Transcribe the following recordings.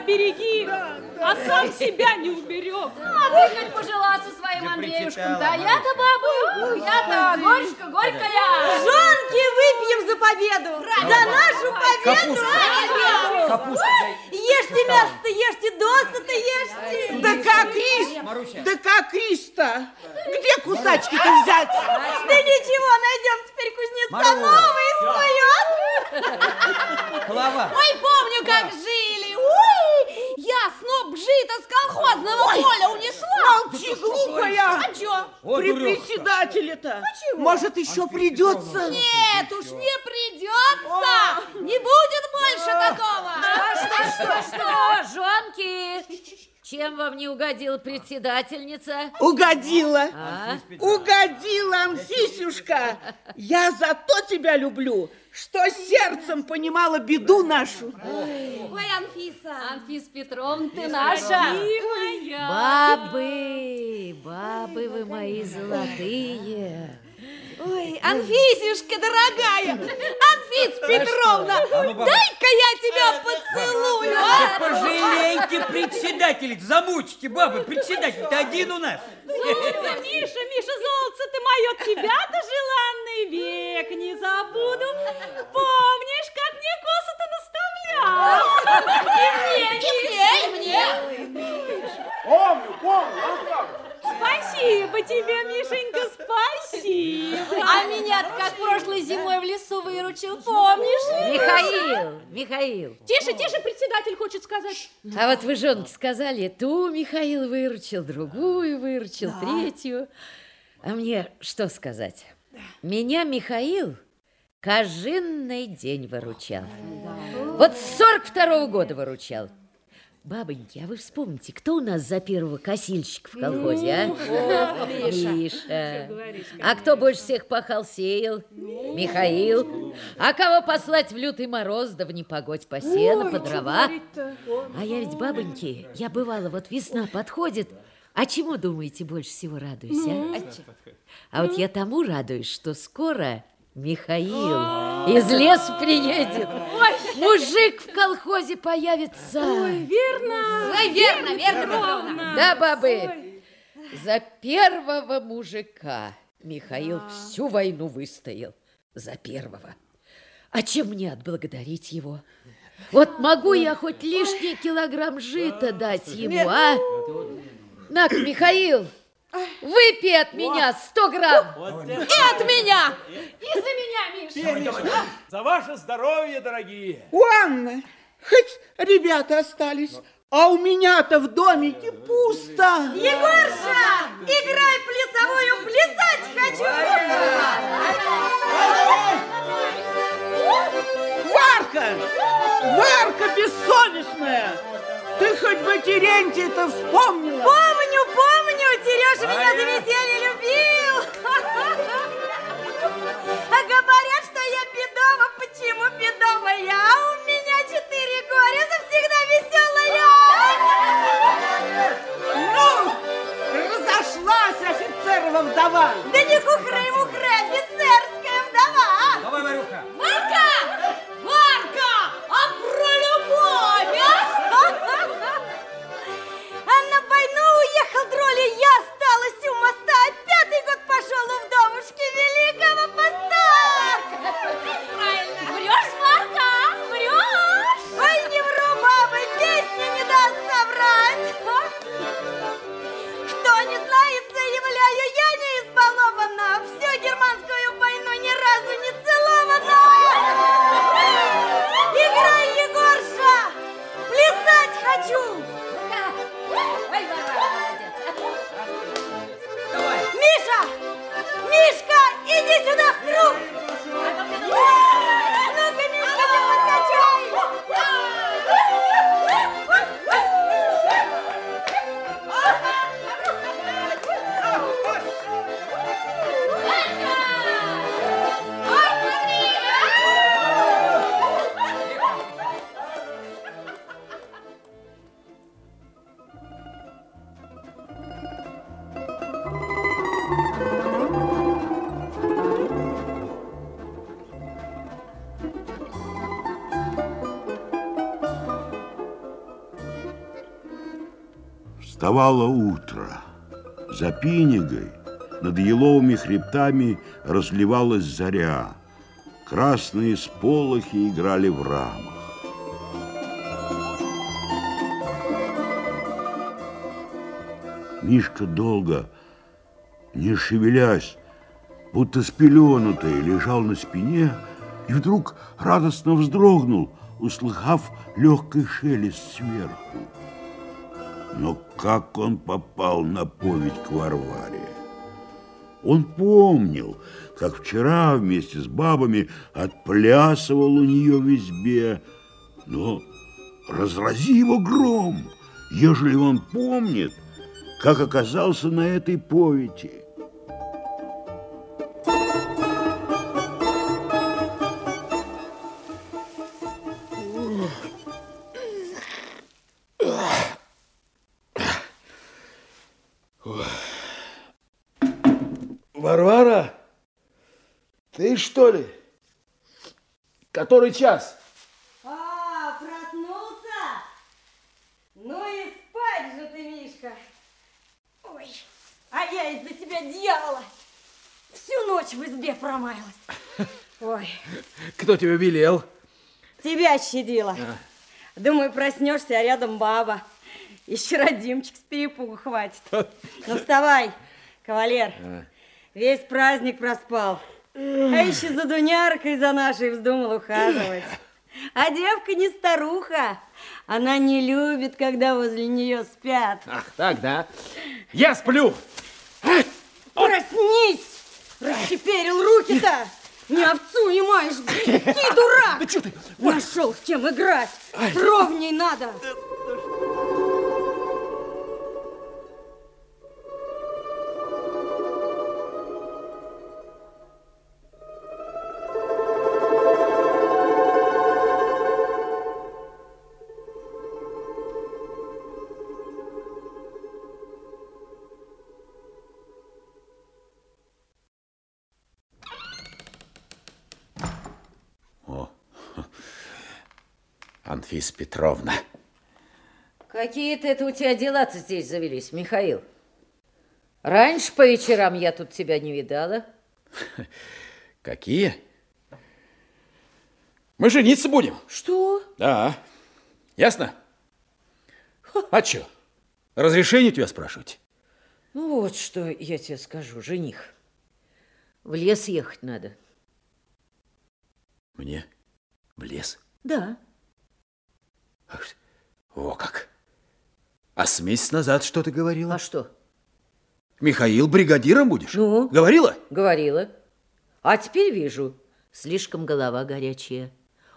береги себя, береги. А сам себя не уберег. А ты хоть пожила со своим Андреюшком. Да я-то бабу, я-то горечка горькая. Жонки, выпьем за победу! За нашу победу! Капуста. Капуста. Ешьте мясо, ешьте досыта, ешьте! Да как рис? Да как рис-то? Где кусачки-то взять? Да ничего, найдем теперь кузнеца новый споет! Клава. Ой, помню, как жили! Ой, жито с колхозного поля унесла! Молчи, глупая! А чё? О, При председателе-то. Может, еще придется. Нет уж, не придется! Не будет больше такого! Что, что, что, жонки? Чем вам не угодила председательница? Угодила. А? Угодила, Анфисюшка. Я зато тебя люблю, что сердцем понимала беду нашу. Ой, Анфиса! Анфис Петровна, ты наша. Моя. Бабы, бабы вы мои золотые. Ой, Анфисюшка, дорогая! Анфис Петровна, дай-ка я тебя поцелую, а? Пожалейте председателя, замучите, бабы, председатель-то один у нас. Золотце, Миша, Миша, золотце ты мое, тебя-то желанный век не забуду. Помнишь, как мне косы-то наставлял? И мне, И мне, и мне! Помню, помню. Спасибо тебе, Мишенька, спасибо. Меня как прошлой зимой в лесу выручил, помнишь? Михаил, Михаил. Тише, тише, председатель хочет сказать. А вот вы, женки, сказали, ту Михаил выручил, другую выручил, третью. А мне что сказать? Меня Михаил кожинный день выручал. Вот с 42 года выручал. Бабоньки, а вы вспомните, кто у нас за первого косильщика в колхозе, а? Миша. А кто больше всех пахал, сеял? Михаил. А кого послать в лютый мороз, да в непогодь по сену, по дрова? А я ведь, бабоньки, я бывала, вот весна подходит, а чему, думаете, больше всего радуюсь, а? А вот я тому радуюсь, что скоро Михаил из леса приедет. Мужик в колхозе появится. Верно. Ой, верно, верно, Петровна. Да, бабы, за первого мужика Михаил всю войну выстоял. За первого. А чем мне отблагодарить его? Вот могу я хоть лишний килограмм жита дать ему, а? на Михаил, выпей от меня 100 грамм. И от меня! И за меня, Миша. За ваше здоровье, дорогие. У Анны хоть ребята остались, а у меня-то в домике пусто. Егорша, играй плясовую, плясать хочу! Варка! Варка бессовестная! Ты хоть бы Терентия-то вспомнила? Помню, Сережа меня за веселье любил. А говорят, что я бедова. Почему бедовая? А у меня четыре горя, завсегда веселая. Ну, разошлась офицерова вдова. Да не хухры-мухры, офицерская вдова. Давай, Варюха. Варка! ジ。Вставало утро. За Пинегой над еловыми хребтами разливалась заря. Красные сполохи играли в рамах. Мишка долго, не шевелясь, будто спеленутый, лежал на спине и вдруг радостно вздрогнул, услыхав легкий шелест сверху. Но как он попал на поведь к Варваре? Он помнил, как вчера вместе с бабами отплясывал у нее в избе, но разрази его гром, ежели он помнит, как оказался на этой повети. Что ли? Который час? А, проснулся? Ну и спать же ты, Мишка. Ой, а я из-за тебя дьявола. Всю ночь в избе промаялась. Ой, Кто тебя велел? тебя щадила. Думаю, проснешься, а рядом баба. Еще родимчик с перепугу хватит. Ну вставай, кавалер. Весь праздник проспал. А еще за Дуняркой за нашей вздумал ухаживать. А девка не старуха. Она не любит, когда возле нее спят. Ах, так, да? Я сплю. Проснись! Расчеперил руки-то! Не овцу не маешь, ты дурак! Да что ты? Нашел с чем играть! Ровней надо! Анфиса Петровна. Какие-то это у тебя дела-то здесь завелись, Михаил. Раньше по вечерам я тут тебя не видала. Какие? Мы жениться будем. Что? Да. Ясно? А что? Разрешение у тебя спрашивать? Ну вот что я тебе скажу, жених. В лес ехать надо. Мне? В лес? Да. О, как. А с месяц назад что ты говорила? А что? Михаил, бригадиром будешь? Ну? Говорила? Говорила. А теперь вижу, слишком голова горячая.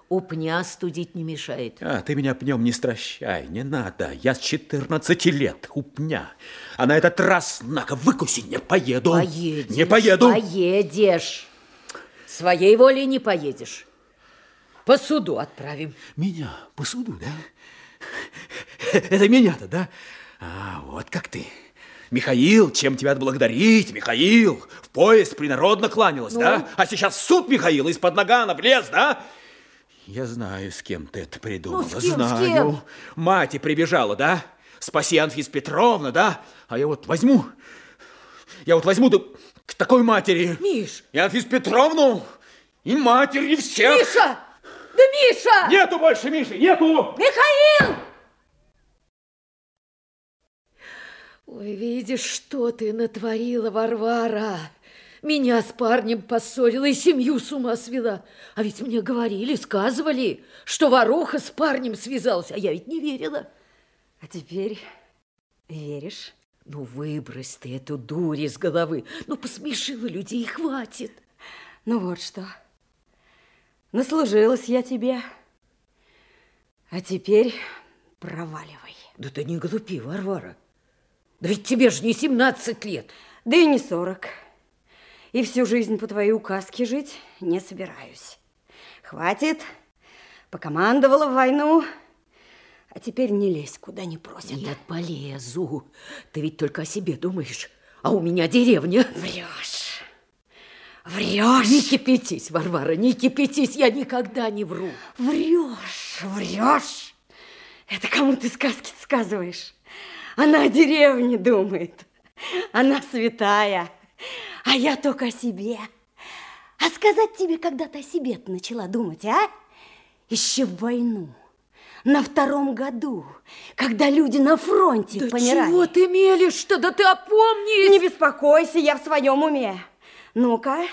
У пня студить не мешает. А, ты меня пнем не стращай, не надо. Я с 14 лет у пня. А на этот раз, на выкуси, не поеду. Поедешь. Не поеду. Поедешь. Своей волей не поедешь. По суду отправим. Меня по суду, да? Это меня-то, да? А, вот как ты. Михаил, чем тебя отблагодарить, Михаил? В поезд принародно кланялась, да? А сейчас суд Михаила из-под нагана в лес, да? Я знаю, с кем ты это придумала. Ну, с кем, с знаю. кем? Мать и прибежала, да? Спаси, Анфис Петровна, да? А я вот возьму, я вот возьму да к такой матери. Миш! И Анфис Петровну, и матери, и всех. Миша! Да Миша! Нету больше Миши, нету! Михаил! Ой, видишь, что ты натворила, Варвара. Меня с парнем поссорила и семью с ума свела. А ведь мне говорили, сказывали, что воруха с парнем связалась, а я ведь не верила. А теперь веришь? Ну, выбрось ты эту дурь из головы. Ну, посмешила людей, и хватит. Ну вот что. Наслужилась я тебе. А теперь проваливай. Да ты не глупи, Варвара. Да ведь тебе же не 17 лет. Да и не сорок. И всю жизнь по твоей указке жить не собираюсь. Хватит. Покомандовала в войну. А теперь не лезь, куда не просят. Нет, полезу. Ты ведь только о себе думаешь. А у меня деревня. Врешь. Врешь. Не кипятись, Варвара, не кипятись. Я никогда не вру. Врешь, врешь. Это кому ты сказки сказываешь? Она о деревне думает. Она святая. А я только о себе. А сказать тебе, когда ты о себе начала думать, а? Еще в войну. На втором году, когда люди на фронте Да помирали. чего ты мелешь-то? Да ты опомнись! Не беспокойся, я в своем уме. Ну-ка,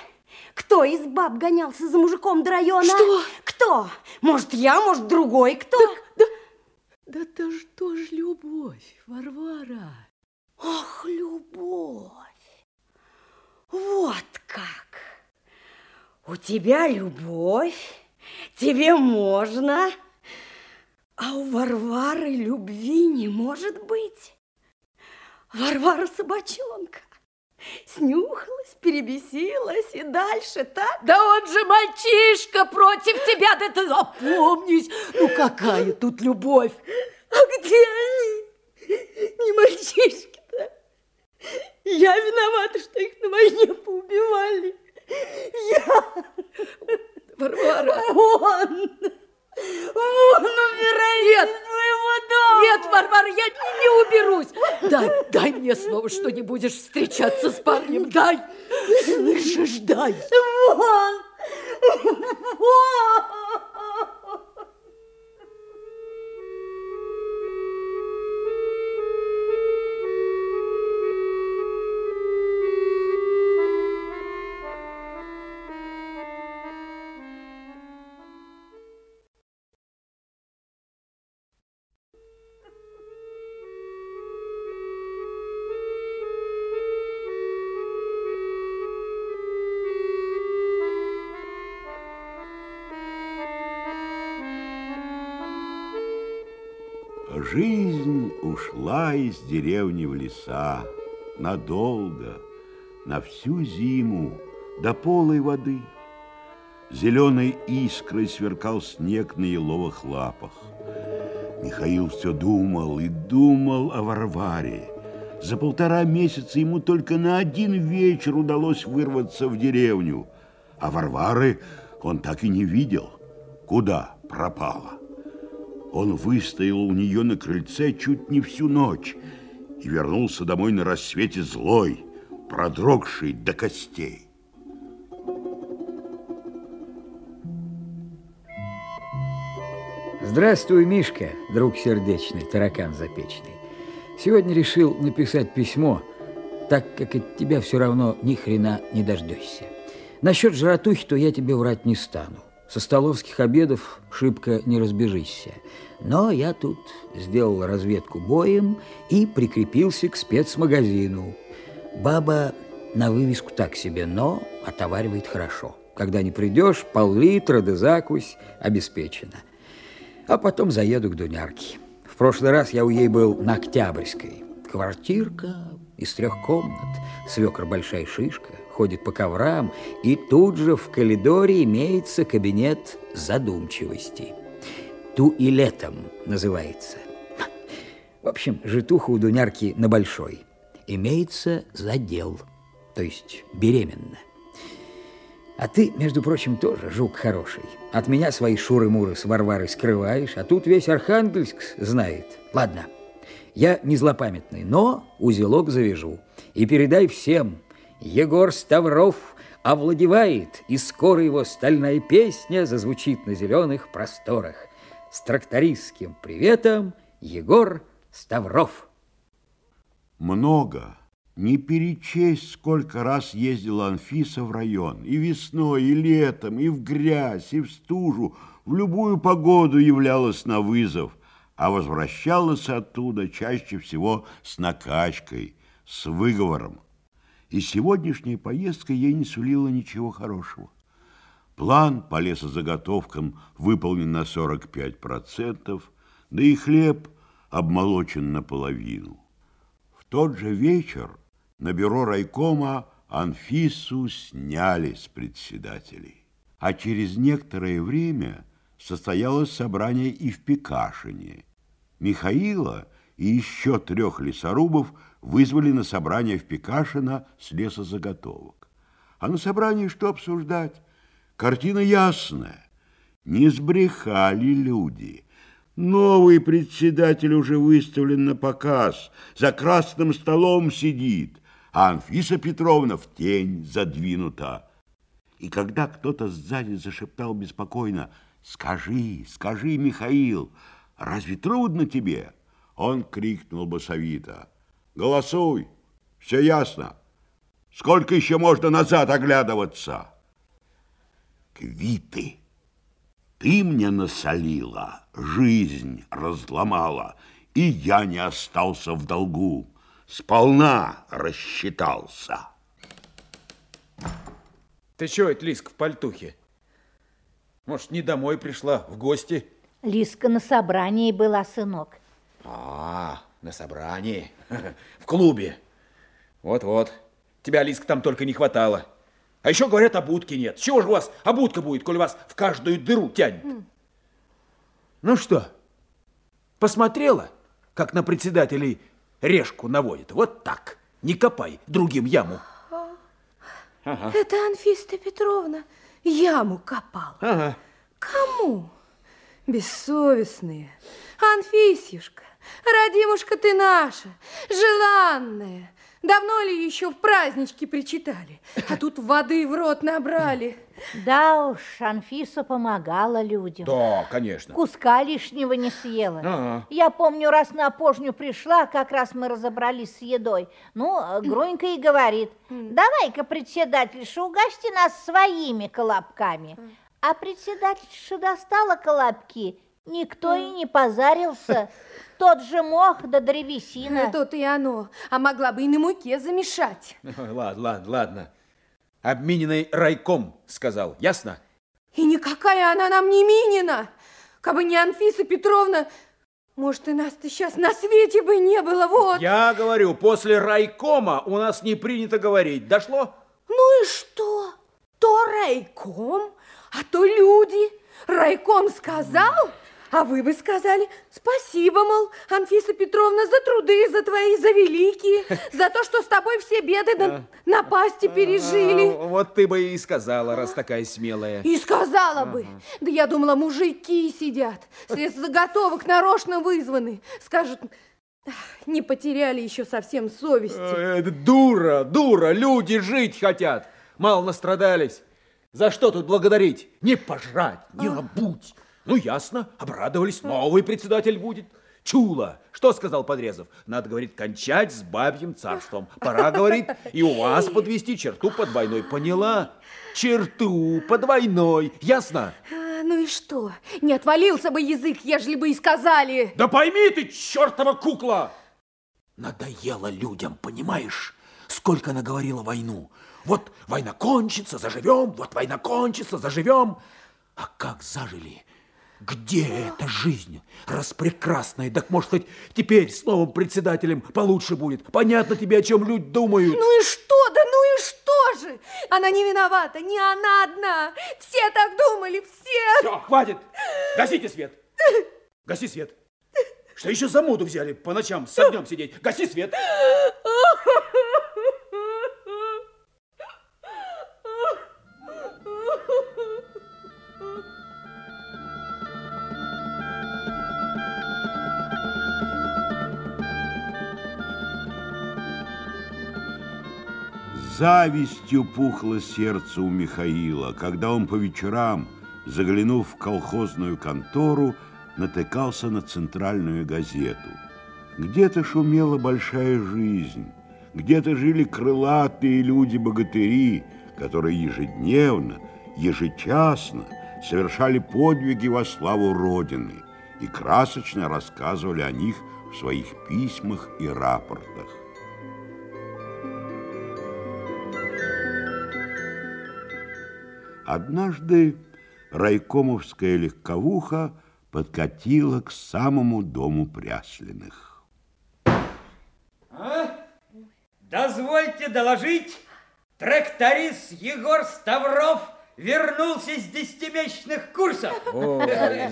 кто из баб гонялся за мужиком до района? Что? Кто? Может, я, может, другой кто? Да это ж тоже любовь, Варвара. Ох, любовь! Вот как! У тебя любовь, тебе можно, а у Варвары любви не может быть. Варвара собачонка. Снюхалась, перебесилась и дальше так. Да он же мальчишка против тебя, да ты опомнись. Ну какая тут любовь? А где они? Не мальчишки-то. Я виновата, что их на войне поубивали. Я. Варвара. Он. Он убирает Нет. из своего дома. Нет, Варвара, я не, не уберусь. Дай, дай мне слово, что не будешь встречаться с парнем. Дай. Слышишь, дай. Вон. Вон. Из деревни в леса надолго, на всю зиму, до полой воды. Зеленой искрой сверкал снег на еловых лапах. Михаил все думал и думал о Варваре. За полтора месяца ему только на один вечер удалось вырваться в деревню, а Варвары он так и не видел. Куда пропала? Он выстоял у нее на крыльце чуть не всю ночь и вернулся домой на рассвете злой, продрогший до костей. Здравствуй, Мишка, друг сердечный, таракан запечный. Сегодня решил написать письмо, так как от тебя все равно ни хрена не дождешься. Насчет жратухи, то я тебе врать не стану. Со столовских обедов шибко не разбежишься. Но я тут сделал разведку боем и прикрепился к спецмагазину. Баба на вывеску так себе, но отоваривает хорошо. Когда не придешь, пол-литра да закусь обеспечена. А потом заеду к Дунярке. В прошлый раз я у ей был на Октябрьской. Квартирка из трех комнат. Свекр большая шишка, ходит по коврам, и тут же в коридоре имеется кабинет задумчивости. Ту и летом называется. В общем, житуха у Дунярки на большой. Имеется задел, то есть беременна. А ты, между прочим, тоже жук хороший. От меня свои шуры-муры с Варварой скрываешь, а тут весь Архангельск знает. Ладно, я не злопамятный, но узелок завяжу. И передай всем, Егор Ставров овладевает, и скоро его стальная песня зазвучит на зеленых просторах. С трактористским приветом, Егор Ставров. Много, не перечесть, сколько раз ездила Анфиса в район. И весной, и летом, и в грязь, и в стужу. В любую погоду являлась на вызов, а возвращалась оттуда чаще всего с накачкой, с выговором. И сегодняшняя поездка ей не сулила ничего хорошего. План по лесозаготовкам выполнен на 45%, да и хлеб обмолочен наполовину. В тот же вечер на бюро райкома Анфису сняли с председателей. А через некоторое время состоялось собрание и в Пекашине. Михаила и еще трех лесорубов вызвали на собрание в Пекашино с лесозаготовок. А на собрании что обсуждать? Картина ясная. Не сбрехали люди. Новый председатель уже выставлен на показ, за красным столом сидит, а Анфиса Петровна в тень задвинута. И когда кто-то сзади зашептал беспокойно, «Скажи, скажи, Михаил, разве трудно тебе?» Он крикнул басовито, «Голосуй, все ясно. Сколько еще можно назад оглядываться?» Квиты. Ты мне насолила, жизнь разломала, и я не остался в долгу. Сполна рассчитался. Ты чего это, Лиска, в пальтухе? Может, не домой пришла, в гости? Лиска на собрании была, сынок. А, на собрании, в клубе. Вот-вот. Тебя, Лиска, там только не хватало. А еще говорят, обутки нет. Чего же у вас обутка будет, коль вас в каждую дыру тянет? Ну что, посмотрела, как на председателей решку наводит? Вот так. Не копай другим яму. Ага. Это Анфиста Петровна яму копала. Ага. Кому? Бессовестные. Анфисюшка, родимушка ты наша, желанная. Давно ли еще в празднички причитали? А тут воды в рот набрали. Да уж, Анфиса помогала людям. Да, конечно. Куска лишнего не съела. Ага. Я помню, раз на пожню пришла, как раз мы разобрались с едой. Ну, Гронька и говорит, давай-ка, председательша, угости нас своими колобками. А председательша достала колобки, никто и не позарился. Тот же мох да древесина. То-то и оно. А могла бы и на муке замешать. Ладно, ладно, ладно. Обмененный райком, сказал. Ясно? И никакая она нам не Минина. Кабы не Анфиса Петровна, может, и нас-то сейчас на свете бы не было, вот. Я говорю, после райкома у нас не принято говорить. Дошло? Ну и что? То райком, а то люди. Райком сказал, а вы бы сказали спасибо, мол, Анфиса Петровна, за труды, за твои, за великие, за то, что с тобой все беды на, напасти пережили. А, вот ты бы и сказала, раз такая смелая. И сказала бы. Да я думала, мужики сидят, средств заготовок нарочно вызваны. Скажут, «Ах, не потеряли еще совсем совести. Э, дура, дура, люди жить хотят. Мало настрадались. За что тут благодарить? Не пожрать, не обуть. Ну, ясно, обрадовались, новый председатель будет. Чула, что сказал Подрезов? Надо, говорит, кончать с бабьим царством. Пора, говорит, и у вас подвести черту под войной. Поняла? Черту под войной. Ясно? А, ну и что? Не отвалился бы язык, ежели бы и сказали. Да пойми ты, чертова кукла! Надоело людям, понимаешь? Сколько она говорила войну. Вот война кончится, заживем, вот война кончится, заживем. А как зажили? Где эта жизнь? Распрекрасная, так может хоть теперь с новым председателем получше будет. Понятно тебе, о чем люди думают. Ну и что? Да ну и что же? Она не виновата, не она одна. Все так думали, все. Все, хватит. Гасите свет. Гаси свет. Что еще за моду взяли по ночам с огнем сидеть? Гаси свет. Завистью пухло сердце у Михаила, когда он по вечерам, заглянув в колхозную контору, натыкался на центральную газету. Где-то шумела большая жизнь, где-то жили крылатые люди-богатыри, которые ежедневно, ежечасно совершали подвиги во славу Родины и красочно рассказывали о них в своих письмах и рапортах. Однажды райкомовская легковуха подкатила к самому дому Пряслиных. А? Дозвольте доложить, тракторист Егор Ставров вернулся с десятимесячных курсов. О,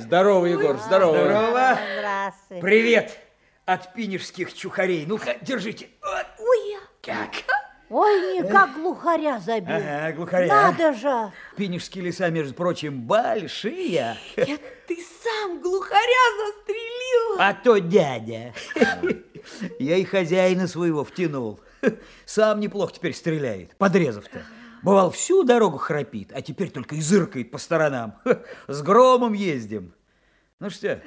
здорово, Егор, здорово. Здорово. Здравствуй. Привет от пинежских чухарей. Ну-ка, держите. Ой, Как? Ой, никак глухаря забил. Ага, глухаря. Надо же. Пинежские леса, между прочим, большие. Нет, ты сам глухаря застрелил. А то дядя. Я и хозяина своего втянул. Сам неплохо теперь стреляет, подрезав-то. Бывал, всю дорогу храпит, а теперь только и зыркает по сторонам. С громом ездим. Ну что,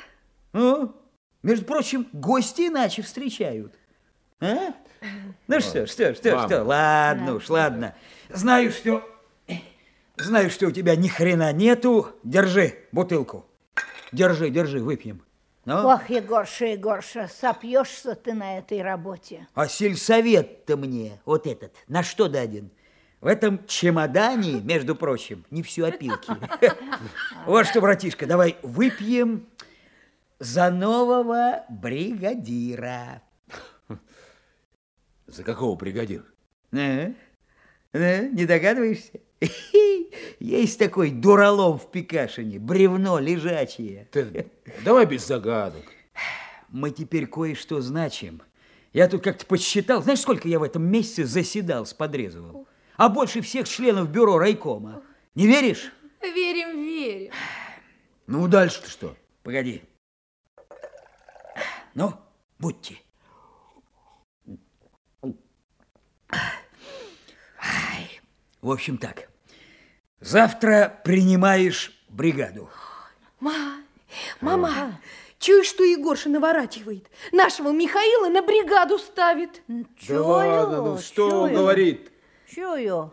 ну, между прочим, гости иначе встречают. А? Ну что, что, что, Мама. что, ладно уж, ладно. Знаю, что... Знаю, что у тебя ни хрена нету. Держи бутылку. Держи, держи, выпьем. Ну? Ох, Егорша, Егорша, сопьешься ты на этой работе. А сельсовет-то мне, вот этот, на что даден? В этом чемодане, между прочим, не все опилки. Вот что, братишка, давай выпьем за нового бригадира. За какого бригадира? А? А? Не догадываешься? Есть такой дуралом в Пикашине, бревно лежачее. Ты давай без загадок. Мы теперь кое-что значим. Я тут как-то подсчитал, знаешь, сколько я в этом месяце заседал с подрезовым? А больше всех членов бюро райкома. Не веришь? Верим, верим. Ну, дальше-то что? Погоди. Ну, будьте. Ай. В общем так. Завтра принимаешь бригаду. Ма, мама, чуешь, что Егорша наворачивает? Нашего Михаила на бригаду ставит. Да ладно, ну что он говорит? Чую.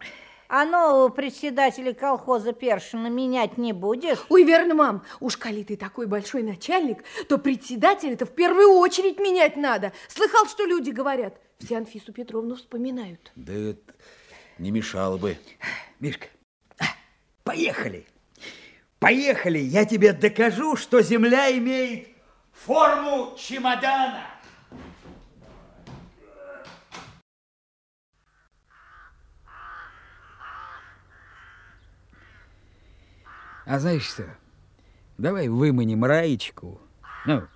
А нового председателя колхоза Першина менять не будет? Ой, верно, мам. Уж коли ты такой большой начальник, то председателя-то в первую очередь менять надо. Слыхал, что люди говорят? Все Анфису Петровну вспоминают. Да это не мешало бы. Мишка, а, поехали. Поехали, я тебе докажу, что земля имеет форму чемодана. А знаешь что? Давай выманим Раечку. Ну,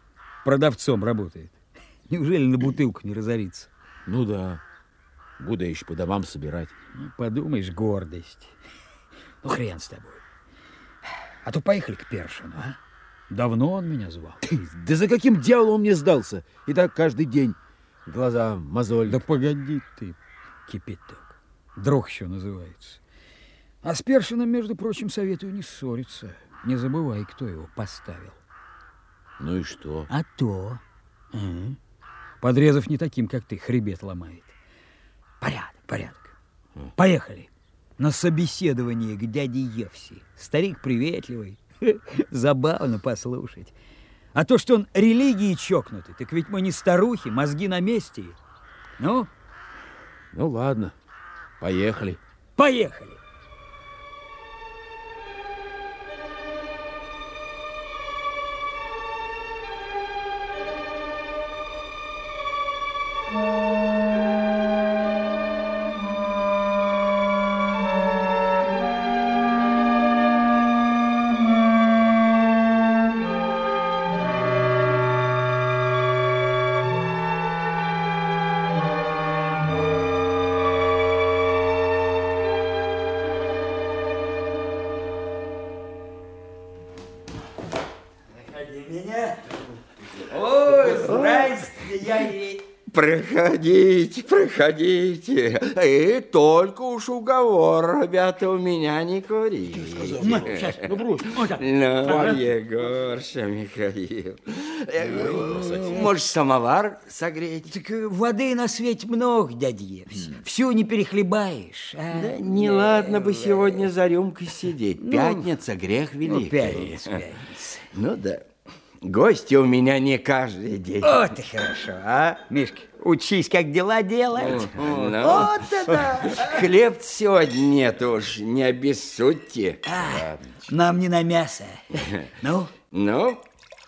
продавцом работает. Неужели на бутылку не разорится? Ну да. Буду я еще по домам собирать. Ну, подумаешь, гордость. Ну, хрен с тобой. А то поехали к Першину, а? Давно он меня звал. Да за каким дьяволом он мне сдался? И так каждый день. Глаза мозоль. Да погоди ты, кипяток. Друг еще называется. А с Першиным, между прочим, советую не ссориться. Не забывай, кто его поставил. Ну и что? А то. Ага. Подрезав не таким, как ты, хребет ломает. Порядок, порядок. Поехали. На собеседование к дяде Евси. Старик приветливый. Забавно послушать. А то, что он религии чокнутый, так ведь мы не старухи, мозги на месте. Ну, Ну ладно, поехали. поехали. Проходите, проходите. И только уж уговор, ребята, у меня не курить. Ну, сейчас, ну, брось. Ну, Егорша, Михаил. Э, Может, самовар согреть? Так э, воды на свете много, дядя Евс. Всю не перехлебаешь. а? Да неладно бы сегодня за рюмкой сидеть. Пятница, грех Ну, великий. пятница, пятница. Ну да. Гости у меня не каждый день. Вот и хорошо, а? Мишка, учись, как дела делать. Ну, Вот это! Хлеб сегодня нет уж, не обессудьте. А, нам не на мясо. Ну? Ну,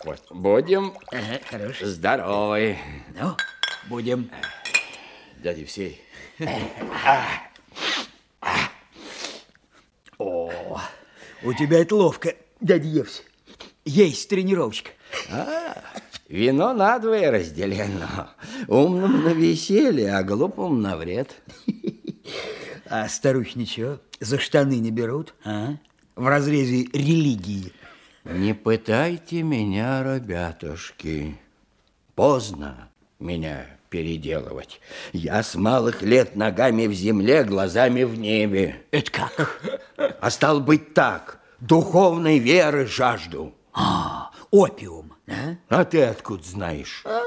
вот, будем Ага, хорошо. здоровы. Ну, будем. Дядя Евсей, О, у тебя это ловко, дядя Евс. Есть тренировочка. Вино надвое разделено. Умному на веселье, а глупому на вред. А старухи ничего, за штаны не берут, а? В разрезе религии. Не пытайте меня, ребятушки. Поздно меня переделывать. Я с малых лет ногами в земле, глазами в небе. Это как? А стал быть так, духовной веры жажду. А, опиум, да? А ты откуда знаешь? А,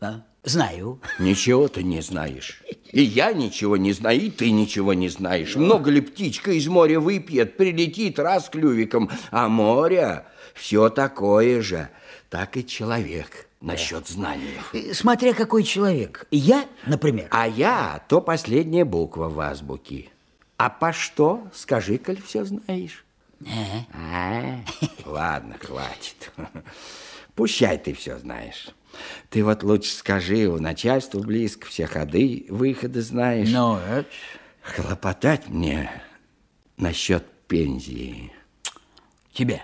а, знаю. Ничего ты не знаешь. И я ничего не знаю, и ты ничего не знаешь. Много ли птичка из моря выпьет, прилетит раз клювиком, а море все такое же. Так и человек насчет знаний. Смотря какой человек. Я, например. А я то последняя буква в азбуке. А по что? Скажи, коль все знаешь. А? А, ладно, хватит. Пущай ты все знаешь. Ты вот лучше скажи, у начальства близко, все ходы, выходы знаешь. Ну, это... Хлопотать мне насчет пензии. Тебе?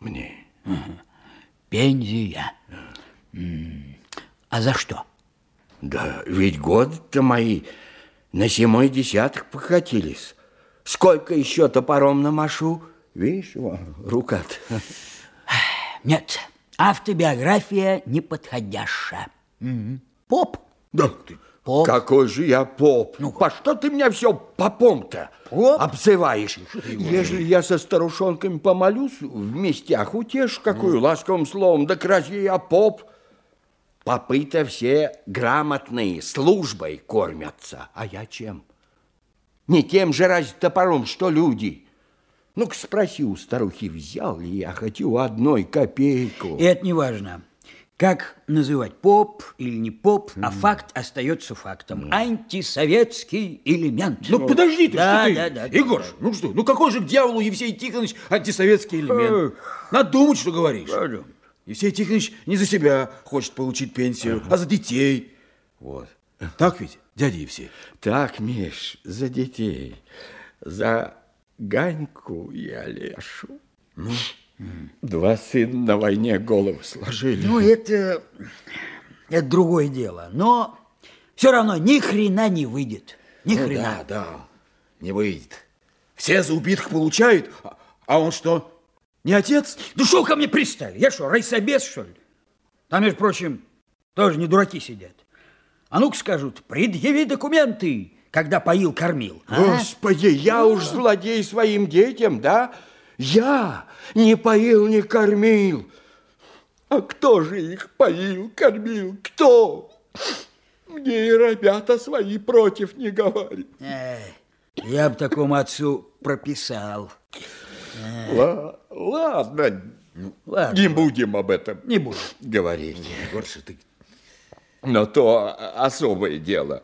Мне. Угу. Пензия. А за что? Да ведь годы-то мои на седьмой десяток покатились. Сколько еще топором намашу? Видишь, вон, рука-то. Нет, автобиография неподходящая. Угу. Поп? Да ты. Поп. Какой же я поп? Ну, по что ты меня все попом-то обзываешь? Если я со старушонками помолюсь, в местях утешь, какую mm. ласковым словом, да разве я поп? Попы-то все грамотные, службой кормятся. А я чем? Не тем же разве топором, что люди. Ну-ка спроси у старухи, взял ли я хоть у одной копейку. Это не важно. Как называть поп или не поп, mm. а факт остается фактом. Mm. Антисоветский элемент. Ну, подожди ты, да, что ты, да, да, Егорш, да. ну что, ну какой же к дьяволу Евсей Тихонович антисоветский элемент? Надо думать, что говоришь. Правда. Евсей Тихонович не за себя хочет получить пенсию, а за детей. Вот. Так ведь, дядя Евсей? Так, Миш, за детей. За Ганьку я лешу. Ну? Два сына на войне голову сложили. Ну, это, это другое дело. Но все равно ни хрена не выйдет. Ни ну, хрена. Да, да, не выйдет. Все за убитых получают, а он что, не отец? Да что ко мне пристали? Я что, райсобес, что ли? Там, между прочим, тоже не дураки сидят. А ну-ка скажут, предъяви документы, когда поил-кормил. А? Господи, я уж злодей своим детям, да? Я не поил, не кормил. А кто же их поил, кормил? Кто? Мне и ребята свои против не говорят. Я бы такому отцу прописал. Ла ладно, ну, ладно, не будем об этом не будем говорить. Горше ты. Но то особое дело.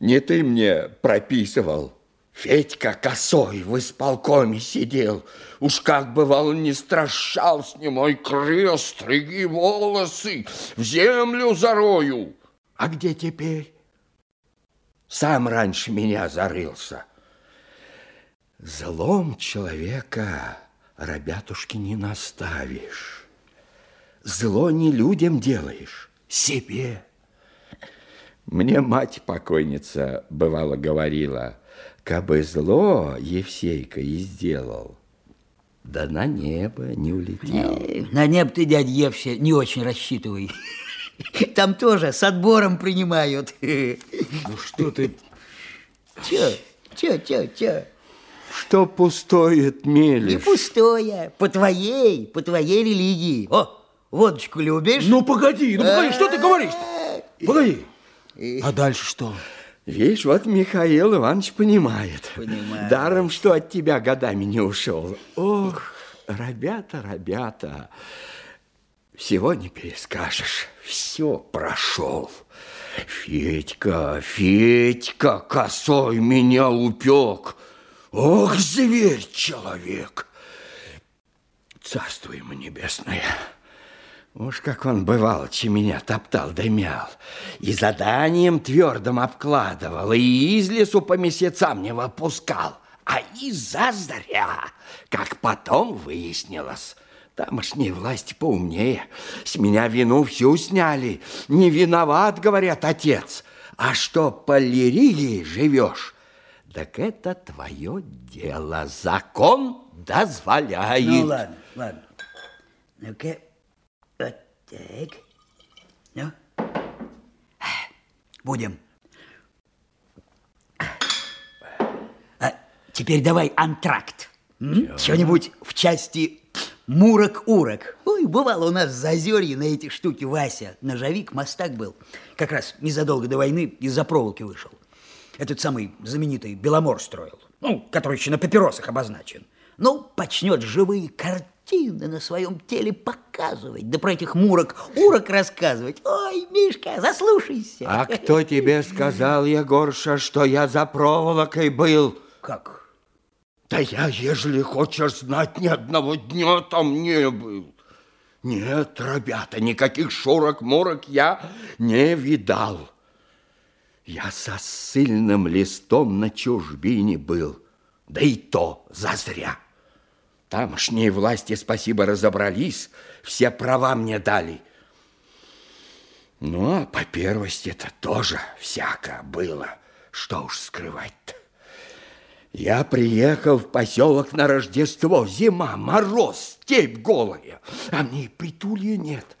Не ты мне прописывал, Федька косой в исполкоме сидел. Уж как бывало не страшал с ним мой крест, стриги волосы, в землю зарою. А где теперь? Сам раньше меня зарылся. Злом человека, ребятушки, не наставишь. Зло не людям делаешь, себе. Мне мать покойница бывало говорила, кабы зло Евсейка и сделал, да на небо не улетел. На небо ты, дядя Евсе, не очень рассчитывай. Там тоже с отбором принимают. Ну что ты... Че, че, че, че? Что пустое мелешь? Не пустое, по твоей, по твоей религии. О, водочку любишь? Ну погоди, ну погоди, что ты говоришь-то? Погоди. А дальше что? Видишь, вот Михаил Иванович понимает. Понимаю. Даром, что от тебя годами не ушел. Ох, ребята, ребята, всего не перескажешь. Все прошел. Федька, Федька, косой меня упек. Ох, зверь человек! Царство ему небесное! Уж как он бывал, че меня топтал да мял, и заданием твердым обкладывал, и из лесу по месяцам не выпускал, а из-за зря, как потом выяснилось. Тамошние власти поумнее, с меня вину всю сняли, не виноват, говорят, отец, а что по лирии живешь, Так это твое дело. Закон дозволяет. Ну, ладно, ладно. Ну-ка, так. Ну, будем. А теперь давай антракт. Что-нибудь в части мурок-урок. Ой, бывало у нас в Зазерье на эти штуки Вася. Ножовик, мастак был. Как раз незадолго до войны из-за проволоки вышел. Этот самый знаменитый Беломор строил. Ну, который еще на папиросах обозначен. Ну, почнет живые картины на своем теле показывать, да про этих мурок-урок рассказывать. Ой, Мишка, заслушайся. А кто тебе сказал, Егорша, что я за проволокой был? Как? Да я, ежели хочешь знать, ни одного дня там не был. Нет, ребята, никаких шорок-морок я не видал. Я со ссыльным листом на чужбине был, да и то зазря. Тамошние власти, спасибо, разобрались, все права мне дали. Ну, а по первости это тоже всяко было. Что уж скрывать-то. Я приехал в поселок на Рождество. Зима, мороз, степь голая. А мне и притулья нет.